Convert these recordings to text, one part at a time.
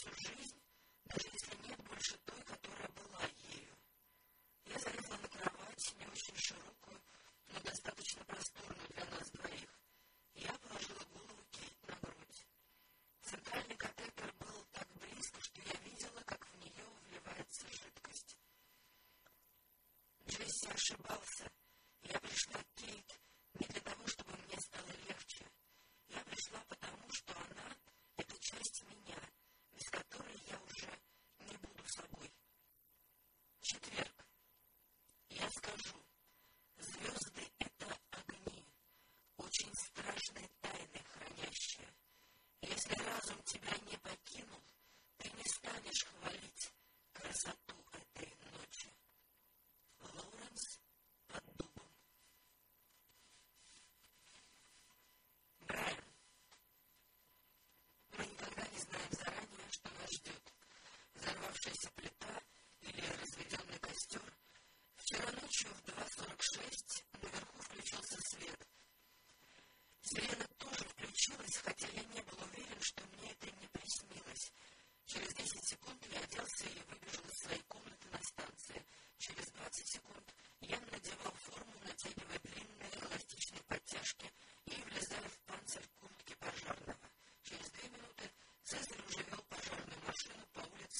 всю жизнь, даже если нет больше той, которая была ею? Я залезла на кровать, не очень широкую, но достаточно просторную для нас двоих. Я положила голову на грудь. Центральный катетер был так близко, что я видела, как в нее вливается жидкость. Джесси ошибался.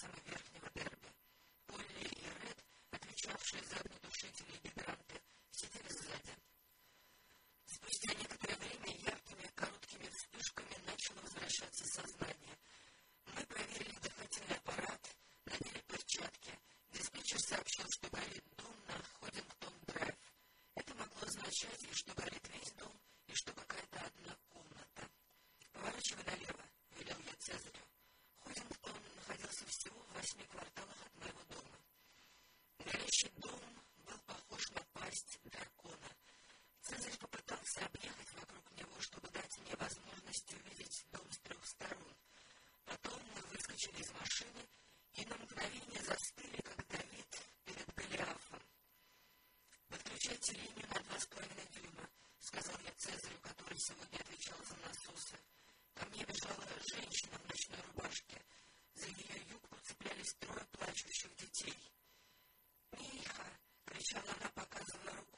самой верхнего дерби. Уэлли и Ред, за огнетушители и гидранты, сидели сзади. Спустя некоторое время яркими короткими вспышками начало возвращаться сознание. отвечайте ли имена два с половиной дюйма, сказал я Цезарю, который сегодня отвечал за насосы. Ко мне бежала женщина в ночной рубашке. За ее юбку цеплялись трое плачущих детей. «Миха!» — кричала она, показывая руку.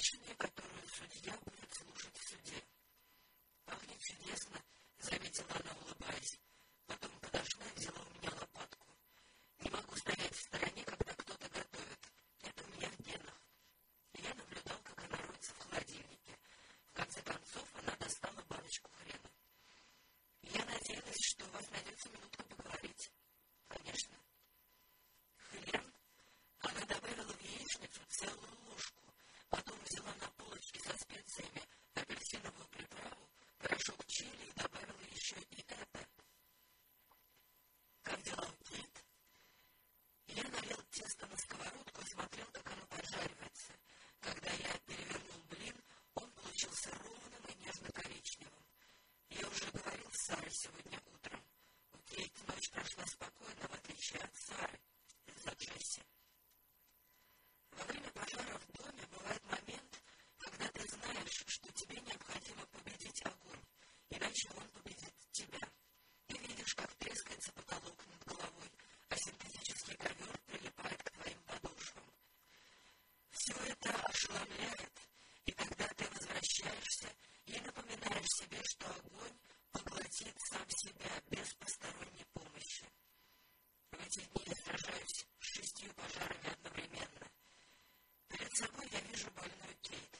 решение, которое судья будет слушать в суде. Пахнет чудесно, заметила она, улыбаясь. Потом подошла и взяла у меня этих пулей шестью пожарами одновременно. Перед собой я вижу больную Кейт.